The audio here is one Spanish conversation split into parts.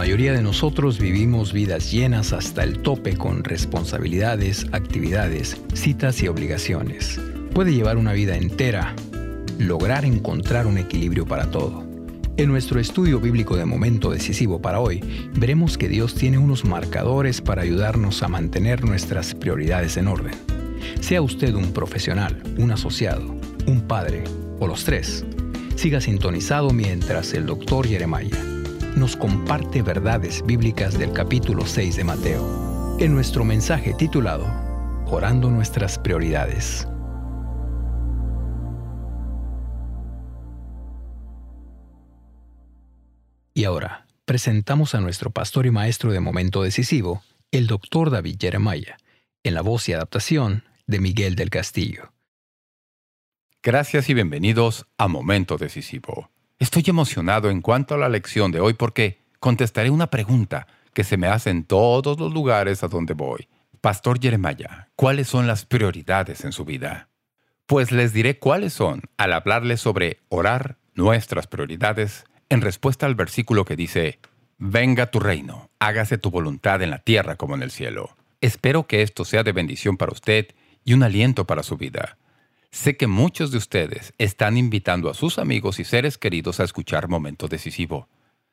mayoría de nosotros vivimos vidas llenas hasta el tope con responsabilidades, actividades, citas y obligaciones. Puede llevar una vida entera, lograr encontrar un equilibrio para todo. En nuestro estudio bíblico de momento decisivo para hoy, veremos que Dios tiene unos marcadores para ayudarnos a mantener nuestras prioridades en orden. Sea usted un profesional, un asociado, un padre o los tres, siga sintonizado mientras el doctor Jeremiah nos comparte verdades bíblicas del capítulo 6 de Mateo, en nuestro mensaje titulado Orando nuestras prioridades. Y ahora, presentamos a nuestro pastor y maestro de momento decisivo, el doctor David Jeremiah, en la voz y adaptación de Miguel del Castillo. Gracias y bienvenidos a Momento Decisivo. Estoy emocionado en cuanto a la lección de hoy porque contestaré una pregunta que se me hace en todos los lugares a donde voy. Pastor Jeremiah, ¿cuáles son las prioridades en su vida? Pues les diré cuáles son al hablarles sobre orar nuestras prioridades en respuesta al versículo que dice, Venga tu reino, hágase tu voluntad en la tierra como en el cielo. Espero que esto sea de bendición para usted y un aliento para su vida. Sé que muchos de ustedes están invitando a sus amigos y seres queridos a escuchar Momento Decisivo.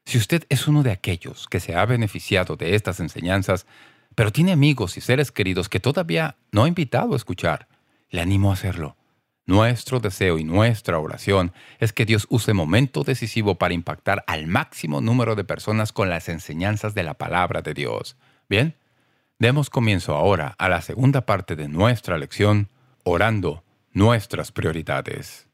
Si usted es uno de aquellos que se ha beneficiado de estas enseñanzas, pero tiene amigos y seres queridos que todavía no ha invitado a escuchar, le animo a hacerlo. Nuestro deseo y nuestra oración es que Dios use momento decisivo para impactar al máximo número de personas con las enseñanzas de la palabra de Dios. Bien, demos comienzo ahora a la segunda parte de nuestra lección, orando nuestras prioridades.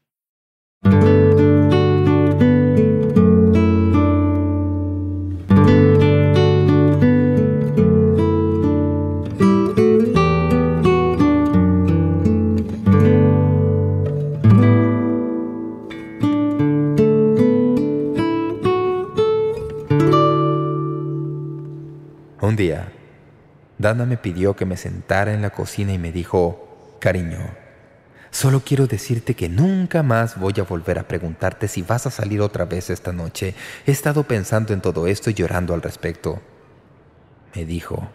Dana me pidió que me sentara en la cocina y me dijo, «Cariño, solo quiero decirte que nunca más voy a volver a preguntarte si vas a salir otra vez esta noche. He estado pensando en todo esto y llorando al respecto». Me dijo,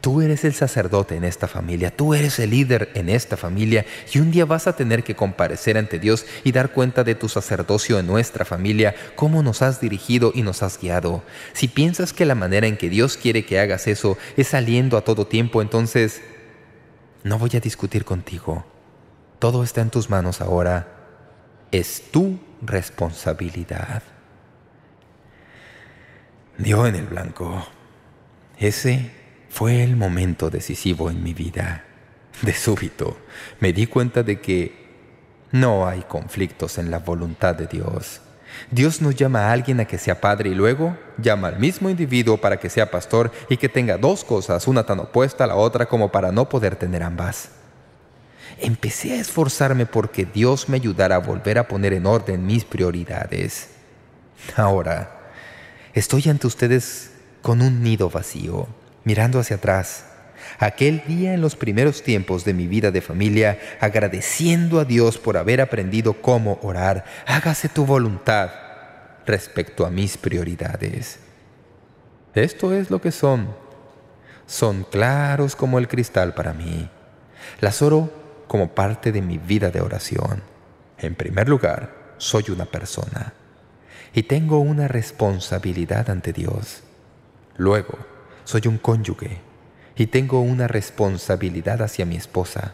Tú eres el sacerdote en esta familia, tú eres el líder en esta familia y un día vas a tener que comparecer ante Dios y dar cuenta de tu sacerdocio en nuestra familia, cómo nos has dirigido y nos has guiado. Si piensas que la manera en que Dios quiere que hagas eso es saliendo a todo tiempo, entonces no voy a discutir contigo. Todo está en tus manos ahora. Es tu responsabilidad. Dio en el blanco. Ese fue el momento decisivo en mi vida. De súbito me di cuenta de que no hay conflictos en la voluntad de Dios. Dios no llama a alguien a que sea padre y luego llama al mismo individuo para que sea pastor y que tenga dos cosas, una tan opuesta a la otra como para no poder tener ambas. Empecé a esforzarme porque Dios me ayudara a volver a poner en orden mis prioridades. Ahora, estoy ante ustedes con un nido vacío mirando hacia atrás, aquel día en los primeros tiempos de mi vida de familia, agradeciendo a Dios por haber aprendido cómo orar, hágase tu voluntad respecto a mis prioridades. Esto es lo que son. Son claros como el cristal para mí. Las oro como parte de mi vida de oración. En primer lugar, soy una persona y tengo una responsabilidad ante Dios. Luego, soy un cónyuge y tengo una responsabilidad hacia mi esposa.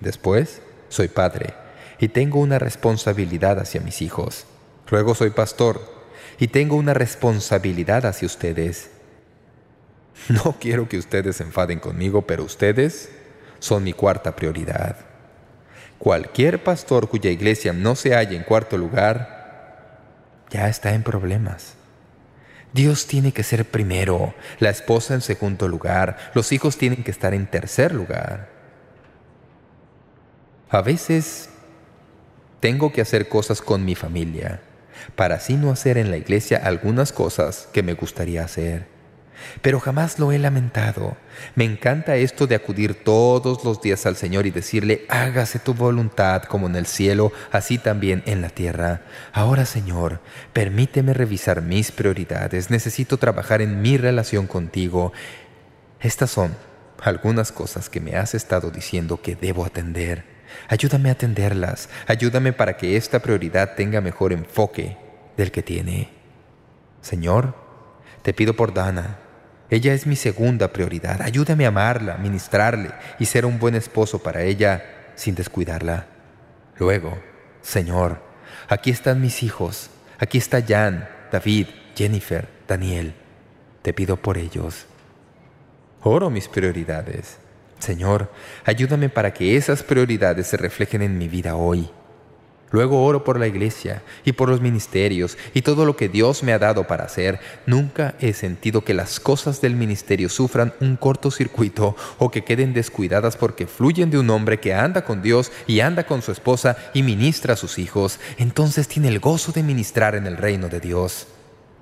Después, soy padre y tengo una responsabilidad hacia mis hijos. Luego soy pastor y tengo una responsabilidad hacia ustedes. No quiero que ustedes se enfaden conmigo, pero ustedes son mi cuarta prioridad. Cualquier pastor cuya iglesia no se halla en cuarto lugar, ya está en problemas. Dios tiene que ser primero, la esposa en segundo lugar, los hijos tienen que estar en tercer lugar. A veces tengo que hacer cosas con mi familia, para así no hacer en la iglesia algunas cosas que me gustaría hacer. Pero jamás lo he lamentado. Me encanta esto de acudir todos los días al Señor y decirle, hágase tu voluntad como en el cielo, así también en la tierra. Ahora, Señor, permíteme revisar mis prioridades. Necesito trabajar en mi relación contigo. Estas son algunas cosas que me has estado diciendo que debo atender. Ayúdame a atenderlas. Ayúdame para que esta prioridad tenga mejor enfoque del que tiene. Señor, te pido por Dana, ella es mi segunda prioridad. Ayúdame a amarla, ministrarle y ser un buen esposo para ella sin descuidarla. Luego, Señor, aquí están mis hijos. Aquí está Jan, David, Jennifer, Daniel. Te pido por ellos. Oro mis prioridades. Señor, ayúdame para que esas prioridades se reflejen en mi vida hoy. Luego oro por la iglesia y por los ministerios y todo lo que Dios me ha dado para hacer. Nunca he sentido que las cosas del ministerio sufran un cortocircuito o que queden descuidadas porque fluyen de un hombre que anda con Dios y anda con su esposa y ministra a sus hijos. Entonces tiene el gozo de ministrar en el reino de Dios.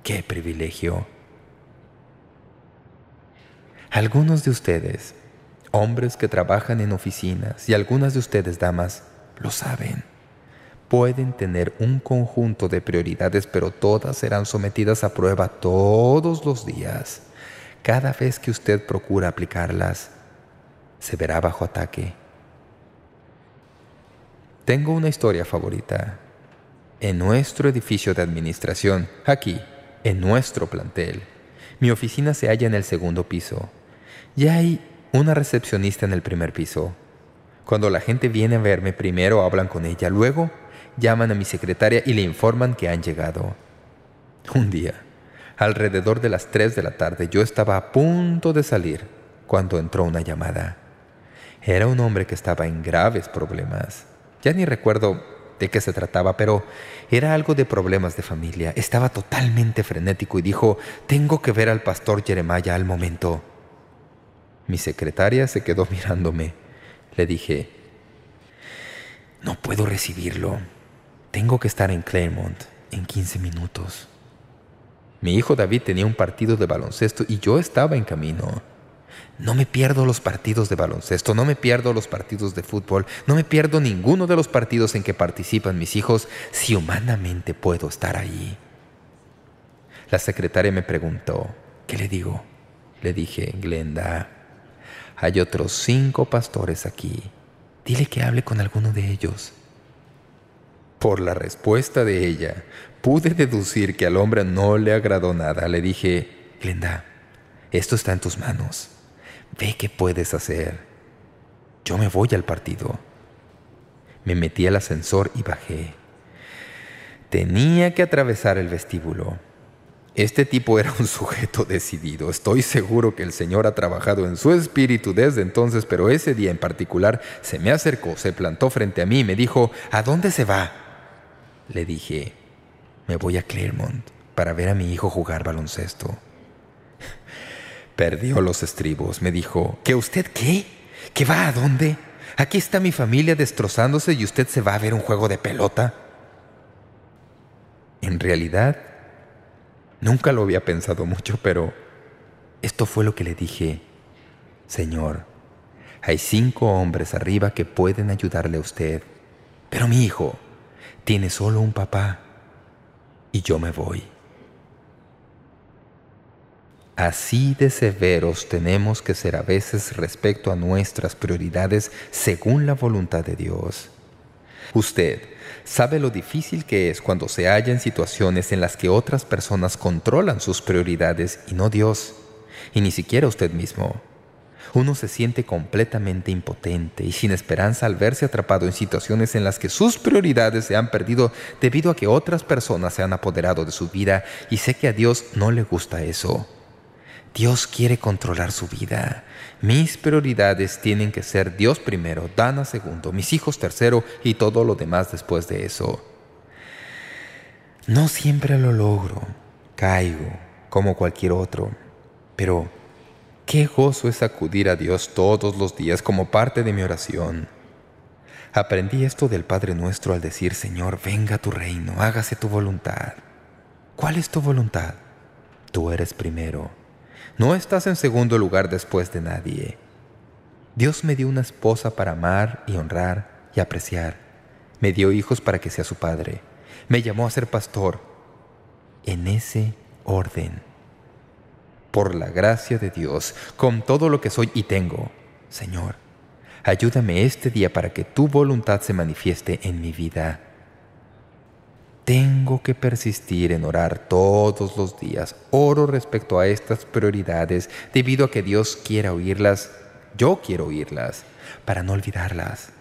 ¡Qué privilegio! Algunos de ustedes, hombres que trabajan en oficinas y algunas de ustedes, damas, lo saben pueden tener un conjunto de prioridades, pero todas serán sometidas a prueba todos los días. Cada vez que usted procura aplicarlas, se verá bajo ataque. Tengo una historia favorita. En nuestro edificio de administración, aquí, en nuestro plantel, mi oficina se halla en el segundo piso. Ya hay una recepcionista en el primer piso. Cuando la gente viene a verme, primero hablan con ella, luego llaman a mi secretaria y le informan que han llegado. Un día, alrededor de las tres de la tarde, yo estaba a punto de salir cuando entró una llamada. Era un hombre que estaba en graves problemas. Ya ni recuerdo de qué se trataba, pero era algo de problemas de familia. Estaba totalmente frenético y dijo, «Tengo que ver al pastor Jeremiah al momento». Mi secretaria se quedó mirándome. Le dije, «No puedo recibirlo. Tengo que estar en Claremont en 15 minutos. Mi hijo David tenía un partido de baloncesto y yo estaba en camino. No me pierdo los partidos de baloncesto, no me pierdo los partidos de fútbol, no me pierdo ninguno de los partidos en que participan mis hijos si humanamente puedo estar ahí. La secretaria me preguntó, ¿qué le digo? Le dije, Glenda, hay otros cinco pastores aquí. Dile que hable con alguno de ellos. Por la respuesta de ella, pude deducir que al hombre no le agradó nada. Le dije, Glenda, esto está en tus manos. Ve qué puedes hacer. Yo me voy al partido. Me metí al ascensor y bajé. Tenía que atravesar el vestíbulo. Este tipo era un sujeto decidido. Estoy seguro que el Señor ha trabajado en su espíritu desde entonces, pero ese día en particular se me acercó, se plantó frente a mí y me dijo, ¿a dónde se va? Le dije, me voy a Claremont para ver a mi hijo jugar baloncesto. Perdió los estribos. Me dijo, ¿que usted qué? ¿Que va a dónde? Aquí está mi familia destrozándose y usted se va a ver un juego de pelota. En realidad, nunca lo había pensado mucho, pero esto fue lo que le dije. Señor, hay cinco hombres arriba que pueden ayudarle a usted. Pero mi hijo, tiene solo un papá y yo me voy. Así de severos tenemos que ser a veces respecto a nuestras prioridades según la voluntad de Dios. Usted sabe lo difícil que es cuando se halla en situaciones en las que otras personas controlan sus prioridades y no Dios, y ni siquiera usted mismo. Uno se siente completamente impotente y sin esperanza al verse atrapado en situaciones en las que sus prioridades se han perdido debido a que otras personas se han apoderado de su vida y sé que a Dios no le gusta eso. Dios quiere controlar su vida. Mis prioridades tienen que ser Dios primero, Dana segundo, mis hijos tercero y todo lo demás después de eso. No siempre lo logro. Caigo, como cualquier otro. Pero Qué gozo es acudir a Dios todos los días como parte de mi oración. Aprendí esto del Padre Nuestro al decir, Señor, venga tu reino, hágase tu voluntad. ¿Cuál es tu voluntad? Tú eres primero. No estás en segundo lugar después de nadie. Dios me dio una esposa para amar y honrar y apreciar. Me dio hijos para que sea su padre. Me llamó a ser pastor. En ese orden. Por la gracia de Dios, con todo lo que soy y tengo, Señor, ayúdame este día para que tu voluntad se manifieste en mi vida. Tengo que persistir en orar todos los días. Oro respecto a estas prioridades debido a que Dios quiera oírlas. Yo quiero oírlas para no olvidarlas.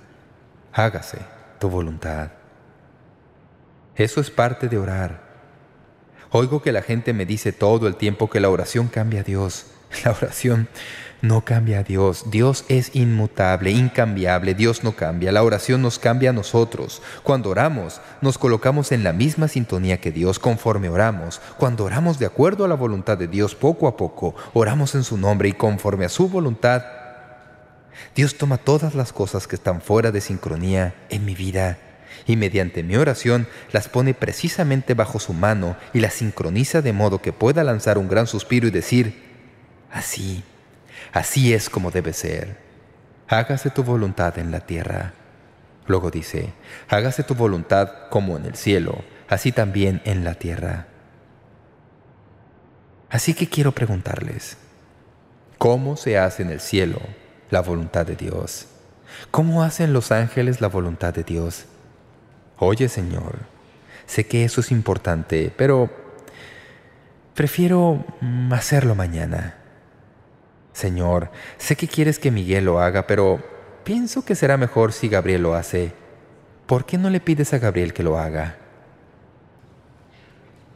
Hágase tu voluntad. Eso es parte de orar. Oigo que la gente me dice todo el tiempo que la oración cambia a Dios. La oración no cambia a Dios. Dios es inmutable, incambiable. Dios no cambia. La oración nos cambia a nosotros. Cuando oramos, nos colocamos en la misma sintonía que Dios conforme oramos. Cuando oramos de acuerdo a la voluntad de Dios poco a poco, oramos en su nombre y conforme a su voluntad, Dios toma todas las cosas que están fuera de sincronía en mi vida y mediante mi oración las pone precisamente bajo su mano y las sincroniza de modo que pueda lanzar un gran suspiro y decir, así Así es como debe ser. Hágase tu voluntad en la tierra. Luego dice, hágase tu voluntad como en el cielo, así también en la tierra. Así que quiero preguntarles, ¿cómo se hace en el cielo la voluntad de Dios? ¿Cómo hacen los ángeles la voluntad de Dios? Oye, Señor, sé que eso es importante, pero prefiero hacerlo mañana. Señor, sé que quieres que Miguel lo haga, pero pienso que será mejor si Gabriel lo hace. ¿Por qué no le pides a Gabriel que lo haga?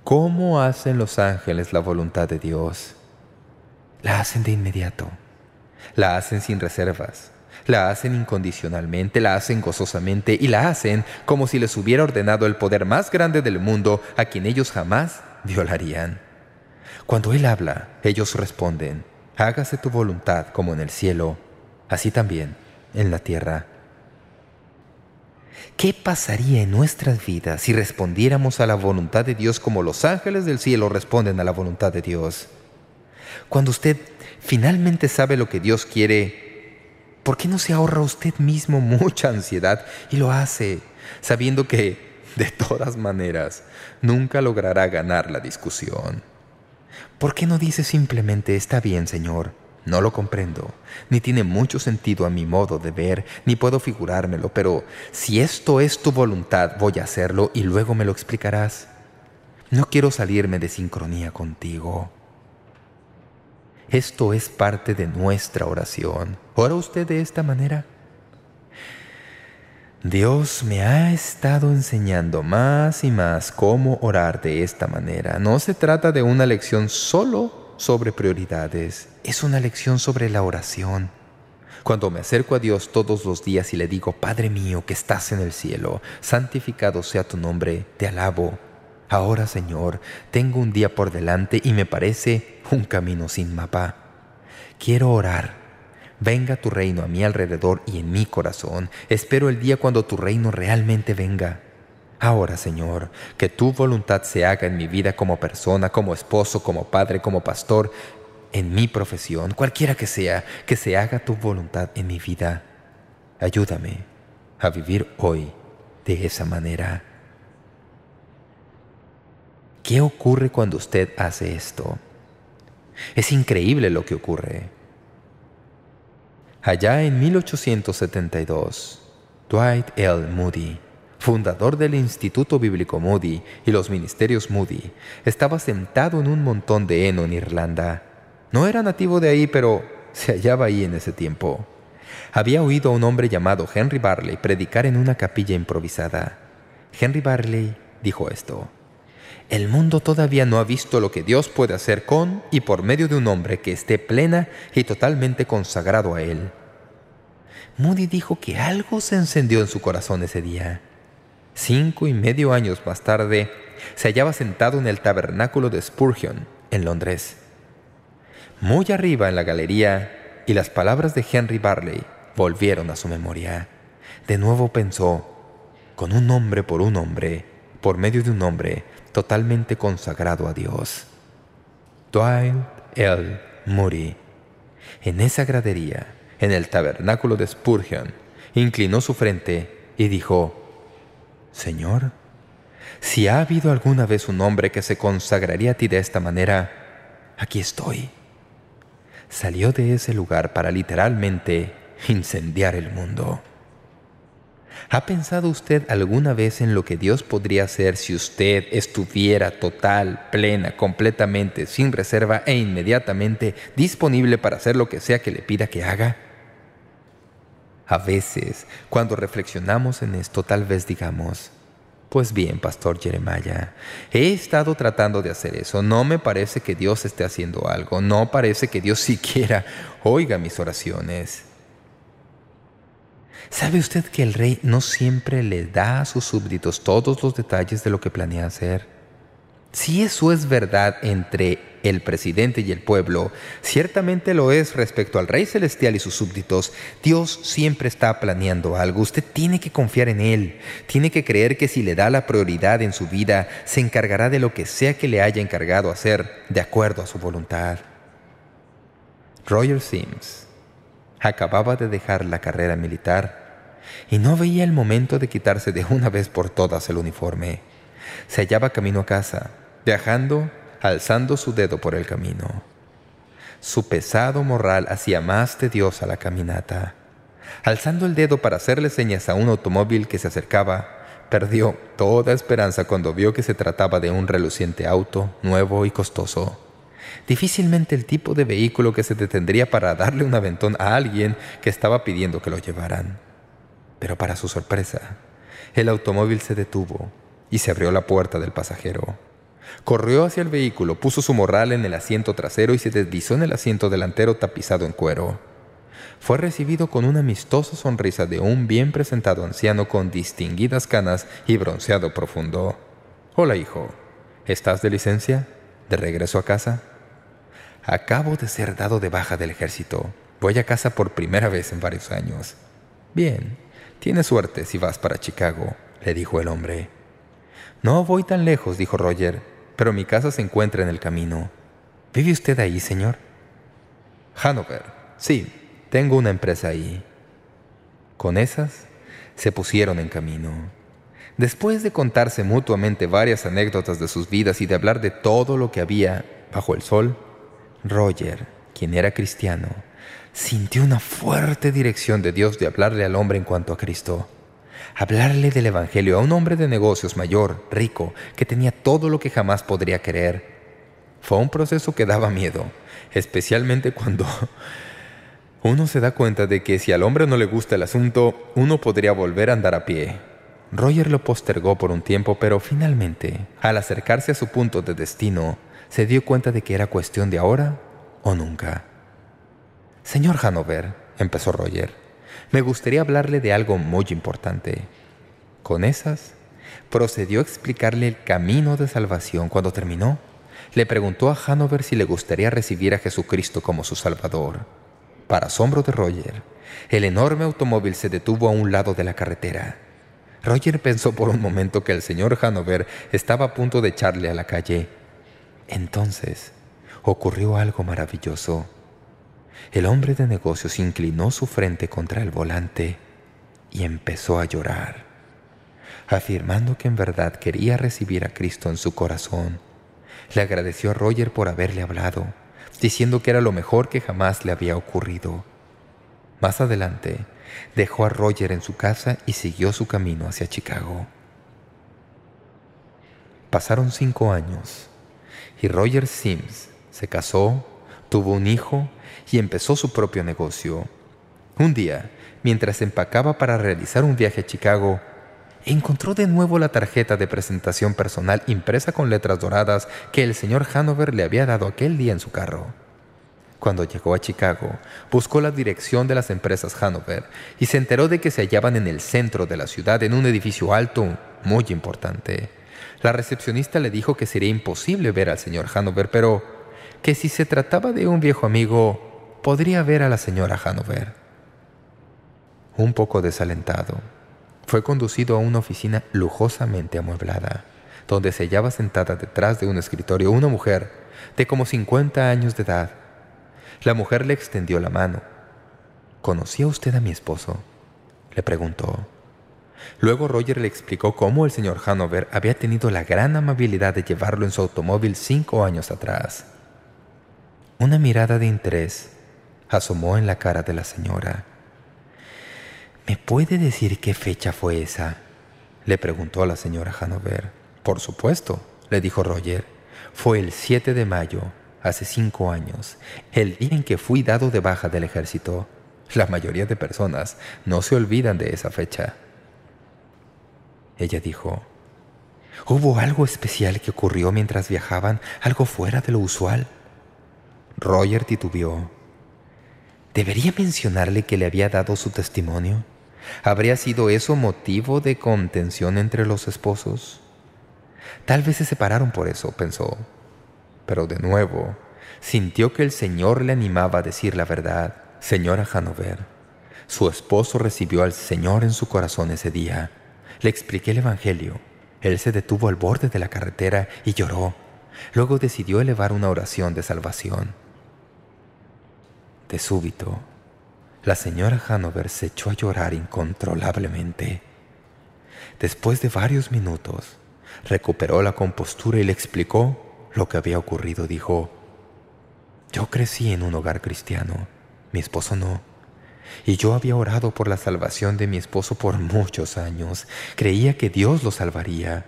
¿Cómo hacen los ángeles la voluntad de Dios? La hacen de inmediato. La hacen sin reservas. La hacen incondicionalmente, la hacen gozosamente y la hacen como si les hubiera ordenado el poder más grande del mundo a quien ellos jamás violarían. Cuando Él habla, ellos responden, hágase tu voluntad como en el cielo, así también en la tierra. ¿Qué pasaría en nuestras vidas si respondiéramos a la voluntad de Dios como los ángeles del cielo responden a la voluntad de Dios? Cuando usted finalmente sabe lo que Dios quiere, ¿por qué no se ahorra usted mismo mucha ansiedad y lo hace sabiendo que, de todas maneras, nunca logrará ganar la discusión? ¿Por qué no dice simplemente «está bien, Señor»? No lo comprendo, ni tiene mucho sentido a mi modo de ver, ni puedo figurármelo, pero si esto es tu voluntad, voy a hacerlo y luego me lo explicarás. No quiero salirme de sincronía contigo. Esto es parte de nuestra oración. ¿Ora usted de esta manera? Dios me ha estado enseñando más y más cómo orar de esta manera. No se trata de una lección solo sobre prioridades. Es una lección sobre la oración. Cuando me acerco a Dios todos los días y le digo, Padre mío que estás en el cielo, santificado sea tu nombre, te alabo. Ahora, Señor, tengo un día por delante y me parece un camino sin mapa. Quiero orar Venga tu reino a mi alrededor y en mi corazón. Espero el día cuando tu reino realmente venga. Ahora, Señor, que tu voluntad se haga en mi vida como persona, como esposo, como padre, como pastor, en mi profesión, cualquiera que sea, que se haga tu voluntad en mi vida. Ayúdame a vivir hoy de esa manera. ¿Qué ocurre cuando usted hace esto? Es increíble lo que ocurre. Allá en 1872, Dwight L. Moody, fundador del Instituto Bíblico Moody y los Ministerios Moody, estaba sentado en un montón de heno en Irlanda. No era nativo de ahí, pero se hallaba ahí en ese tiempo. Había oído a un hombre llamado Henry Barley predicar en una capilla improvisada. Henry Barley dijo esto. El mundo todavía no ha visto lo que Dios puede hacer con y por medio de un hombre que esté plena y totalmente consagrado a Él. Moody dijo que algo se encendió en su corazón ese día. Cinco y medio años más tarde, se hallaba sentado en el tabernáculo de Spurgeon, en Londres. Muy arriba en la galería, y las palabras de Henry Barley volvieron a su memoria. De nuevo pensó, con un hombre por un hombre, por medio de un hombre, totalmente consagrado a Dios. Dwight L. Moody. En esa gradería, en el tabernáculo de Spurgeon, inclinó su frente y dijo, «Señor, si ha habido alguna vez un hombre que se consagraría a ti de esta manera, aquí estoy». Salió de ese lugar para literalmente incendiar el mundo. ¿Ha pensado usted alguna vez en lo que Dios podría hacer si usted estuviera total, plena, completamente, sin reserva e inmediatamente disponible para hacer lo que sea que le pida que haga? A veces, cuando reflexionamos en esto, tal vez digamos, pues bien, Pastor Jeremiah, he estado tratando de hacer eso. No me parece que Dios esté haciendo algo. No parece que Dios siquiera oiga mis oraciones. ¿Sabe usted que el rey no siempre le da a sus súbditos todos los detalles de lo que planea hacer? Si eso es verdad entre el presidente y el pueblo, ciertamente lo es respecto al Rey Celestial y sus súbditos. Dios siempre está planeando algo. Usted tiene que confiar en Él. Tiene que creer que si le da la prioridad en su vida, se encargará de lo que sea que le haya encargado hacer, de acuerdo a su voluntad. Roger Sims acababa de dejar la carrera militar y no veía el momento de quitarse de una vez por todas el uniforme. Se hallaba camino a casa, viajando, alzando su dedo por el camino. Su pesado morral hacía más tediosa la caminata. Alzando el dedo para hacerle señas a un automóvil que se acercaba, perdió toda esperanza cuando vio que se trataba de un reluciente auto, nuevo y costoso. Difícilmente el tipo de vehículo que se detendría para darle un aventón a alguien que estaba pidiendo que lo llevaran. Pero para su sorpresa, el automóvil se detuvo y se abrió la puerta del pasajero. Corrió hacia el vehículo, puso su morral en el asiento trasero y se deslizó en el asiento delantero tapizado en cuero. Fue recibido con una amistosa sonrisa de un bien presentado anciano con distinguidas canas y bronceado profundo. «Hola, hijo. ¿Estás de licencia? ¿De regreso a casa?» Acabo de ser dado de baja del ejército. Voy a casa por primera vez en varios años. Bien, tienes suerte si vas para Chicago, le dijo el hombre. No voy tan lejos, dijo Roger, pero mi casa se encuentra en el camino. ¿Vive usted ahí, señor? Hanover. Sí, tengo una empresa ahí. Con esas se pusieron en camino. Después de contarse mutuamente varias anécdotas de sus vidas y de hablar de todo lo que había bajo el sol, Roger, quien era cristiano, sintió una fuerte dirección de Dios de hablarle al hombre en cuanto a Cristo. Hablarle del Evangelio a un hombre de negocios mayor, rico, que tenía todo lo que jamás podría querer. Fue un proceso que daba miedo, especialmente cuando uno se da cuenta de que si al hombre no le gusta el asunto, uno podría volver a andar a pie. Roger lo postergó por un tiempo, pero finalmente, al acercarse a su punto de destino, se dio cuenta de que era cuestión de ahora o nunca. «Señor Hanover», empezó Roger, «me gustaría hablarle de algo muy importante». Con esas, procedió a explicarle el camino de salvación. Cuando terminó, le preguntó a Hanover si le gustaría recibir a Jesucristo como su Salvador. Para asombro de Roger, el enorme automóvil se detuvo a un lado de la carretera. Roger pensó por un momento que el señor Hanover estaba a punto de echarle a la calle, entonces ocurrió algo maravilloso. El hombre de negocios inclinó su frente contra el volante y empezó a llorar, afirmando que en verdad quería recibir a Cristo en su corazón. Le agradeció a Roger por haberle hablado, diciendo que era lo mejor que jamás le había ocurrido. Más adelante, dejó a Roger en su casa y siguió su camino hacia Chicago. Pasaron cinco años y Roger Sims se casó, tuvo un hijo y empezó su propio negocio. Un día, mientras empacaba para realizar un viaje a Chicago, encontró de nuevo la tarjeta de presentación personal impresa con letras doradas que el señor Hanover le había dado aquel día en su carro. Cuando llegó a Chicago, buscó la dirección de las empresas Hanover y se enteró de que se hallaban en el centro de la ciudad en un edificio alto muy importante. La recepcionista le dijo que sería imposible ver al señor Hanover, pero que si se trataba de un viejo amigo, podría ver a la señora Hanover. Un poco desalentado, fue conducido a una oficina lujosamente amueblada, donde se hallaba sentada detrás de un escritorio una mujer de como 50 años de edad. La mujer le extendió la mano. ¿Conocía usted a mi esposo? Le preguntó. Luego Roger le explicó cómo el señor Hanover había tenido la gran amabilidad de llevarlo en su automóvil cinco años atrás. Una mirada de interés asomó en la cara de la señora. ¿Me puede decir qué fecha fue esa? Le preguntó a la señora Hanover. Por supuesto, le dijo Roger. Fue el 7 de mayo, hace cinco años, el día en que fui dado de baja del ejército. La mayoría de personas no se olvidan de esa fecha. Ella dijo, ¿Hubo algo especial que ocurrió mientras viajaban, algo fuera de lo usual? Roger titubeó. ¿Debería mencionarle que le había dado su testimonio? ¿Habría sido eso motivo de contención entre los esposos? Tal vez se separaron por eso, pensó. Pero de nuevo, sintió que el Señor le animaba a decir la verdad. Señora Hanover, su esposo recibió al Señor en su corazón ese día. Le expliqué el Evangelio. Él se detuvo al borde de la carretera y lloró. Luego decidió elevar una oración de salvación. De súbito, la señora Hanover se echó a llorar incontrolablemente. Después de varios minutos, recuperó la compostura y le explicó lo que había ocurrido. Dijo, «Yo crecí en un hogar cristiano, mi esposo no. Y yo había orado por la salvación de mi esposo por muchos años. Creía que Dios lo salvaría.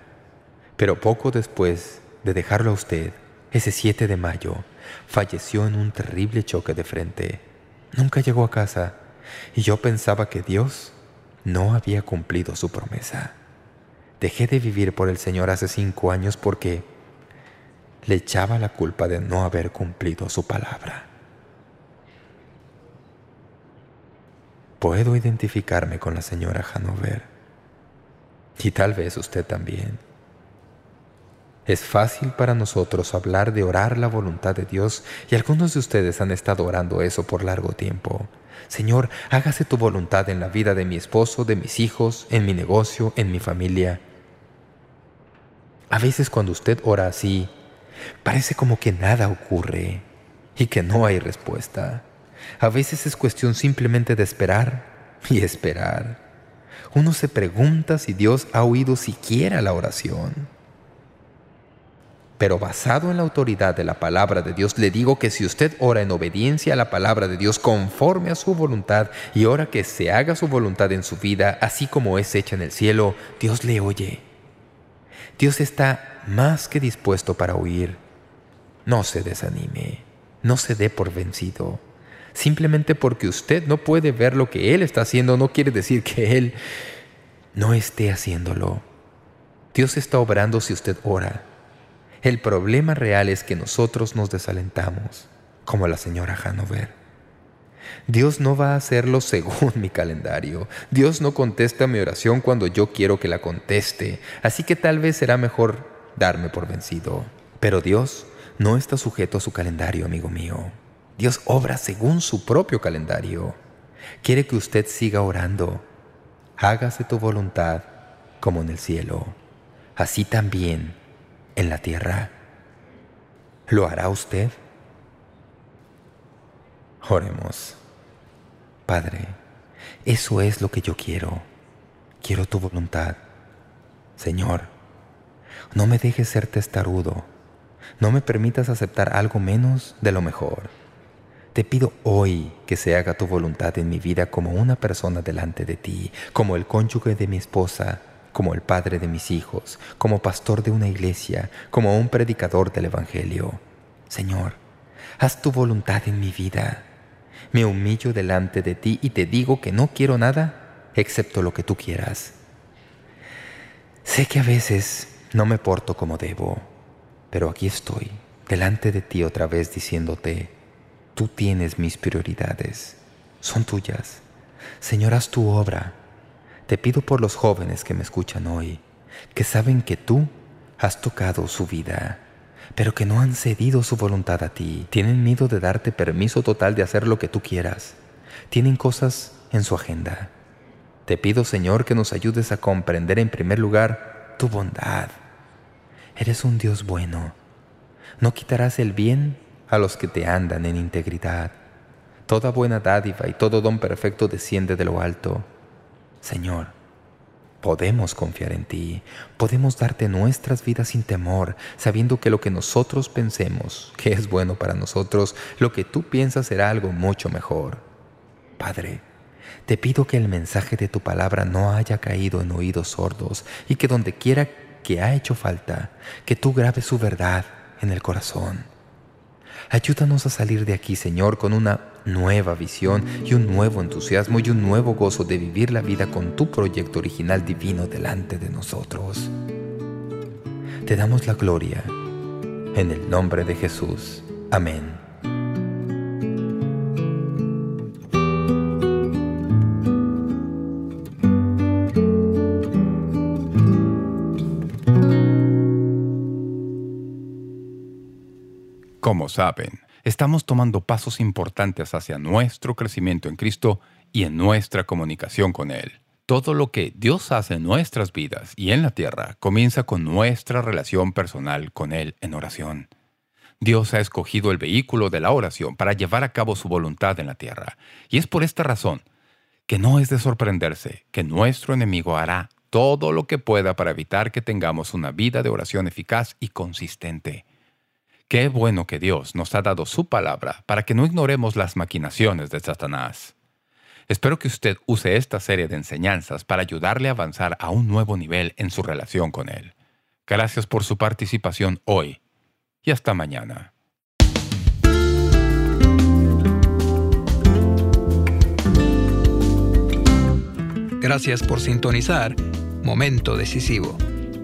Pero poco después de dejarlo a usted, ese 7 de mayo, falleció en un terrible choque de frente. Nunca llegó a casa y yo pensaba que Dios no había cumplido su promesa. Dejé de vivir por el Señor hace cinco años porque le echaba la culpa de no haber cumplido su palabra. Puedo identificarme con la señora Hanover. Y tal vez usted también. Es fácil para nosotros hablar de orar la voluntad de Dios y algunos de ustedes han estado orando eso por largo tiempo. Señor, hágase tu voluntad en la vida de mi esposo, de mis hijos, en mi negocio, en mi familia. A veces cuando usted ora así, parece como que nada ocurre y que no hay respuesta. A veces es cuestión simplemente de esperar y esperar. Uno se pregunta si Dios ha oído siquiera la oración. Pero basado en la autoridad de la palabra de Dios, le digo que si usted ora en obediencia a la palabra de Dios conforme a su voluntad y ora que se haga su voluntad en su vida, así como es hecha en el cielo, Dios le oye. Dios está más que dispuesto para oír. No se desanime, no se dé por vencido. Simplemente porque usted no puede ver lo que Él está haciendo no quiere decir que Él no esté haciéndolo. Dios está obrando si usted ora. El problema real es que nosotros nos desalentamos, como la señora Hanover. Dios no va a hacerlo según mi calendario. Dios no contesta mi oración cuando yo quiero que la conteste. Así que tal vez será mejor darme por vencido. Pero Dios no está sujeto a su calendario, amigo mío. Dios obra según su propio calendario. Quiere que usted siga orando. Hágase tu voluntad como en el cielo, así también en la tierra. ¿Lo hará usted? Oremos. Padre, eso es lo que yo quiero. Quiero tu voluntad. Señor, no me dejes ser testarudo. No me permitas aceptar algo menos de lo mejor. Te pido hoy que se haga tu voluntad en mi vida como una persona delante de ti, como el cónyuge de mi esposa, como el padre de mis hijos, como pastor de una iglesia, como un predicador del Evangelio. Señor, haz tu voluntad en mi vida. Me humillo delante de ti y te digo que no quiero nada excepto lo que tú quieras. Sé que a veces no me porto como debo, pero aquí estoy, delante de ti otra vez diciéndote, Tú tienes mis prioridades. Son tuyas. Señor, haz tu obra. Te pido por los jóvenes que me escuchan hoy, que saben que tú has tocado su vida, pero que no han cedido su voluntad a ti. Tienen miedo de darte permiso total de hacer lo que tú quieras. Tienen cosas en su agenda. Te pido, Señor, que nos ayudes a comprender en primer lugar tu bondad. Eres un Dios bueno. No quitarás el bien a los que te andan en integridad. Toda buena dádiva y todo don perfecto desciende de lo alto. Señor, podemos confiar en ti, podemos darte nuestras vidas sin temor, sabiendo que lo que nosotros pensemos que es bueno para nosotros, lo que tú piensas será algo mucho mejor. Padre, te pido que el mensaje de tu palabra no haya caído en oídos sordos y que donde quiera que ha hecho falta, que tú grabes su verdad en el corazón. Ayúdanos a salir de aquí, Señor, con una nueva visión y un nuevo entusiasmo y un nuevo gozo de vivir la vida con tu proyecto original divino delante de nosotros. Te damos la gloria. En el nombre de Jesús. Amén. Como saben, estamos tomando pasos importantes hacia nuestro crecimiento en Cristo y en nuestra comunicación con Él. Todo lo que Dios hace en nuestras vidas y en la tierra comienza con nuestra relación personal con Él en oración. Dios ha escogido el vehículo de la oración para llevar a cabo su voluntad en la tierra. Y es por esta razón que no es de sorprenderse que nuestro enemigo hará todo lo que pueda para evitar que tengamos una vida de oración eficaz y consistente. Qué bueno que Dios nos ha dado su palabra para que no ignoremos las maquinaciones de Satanás. Espero que usted use esta serie de enseñanzas para ayudarle a avanzar a un nuevo nivel en su relación con Él. Gracias por su participación hoy y hasta mañana. Gracias por sintonizar Momento Decisivo.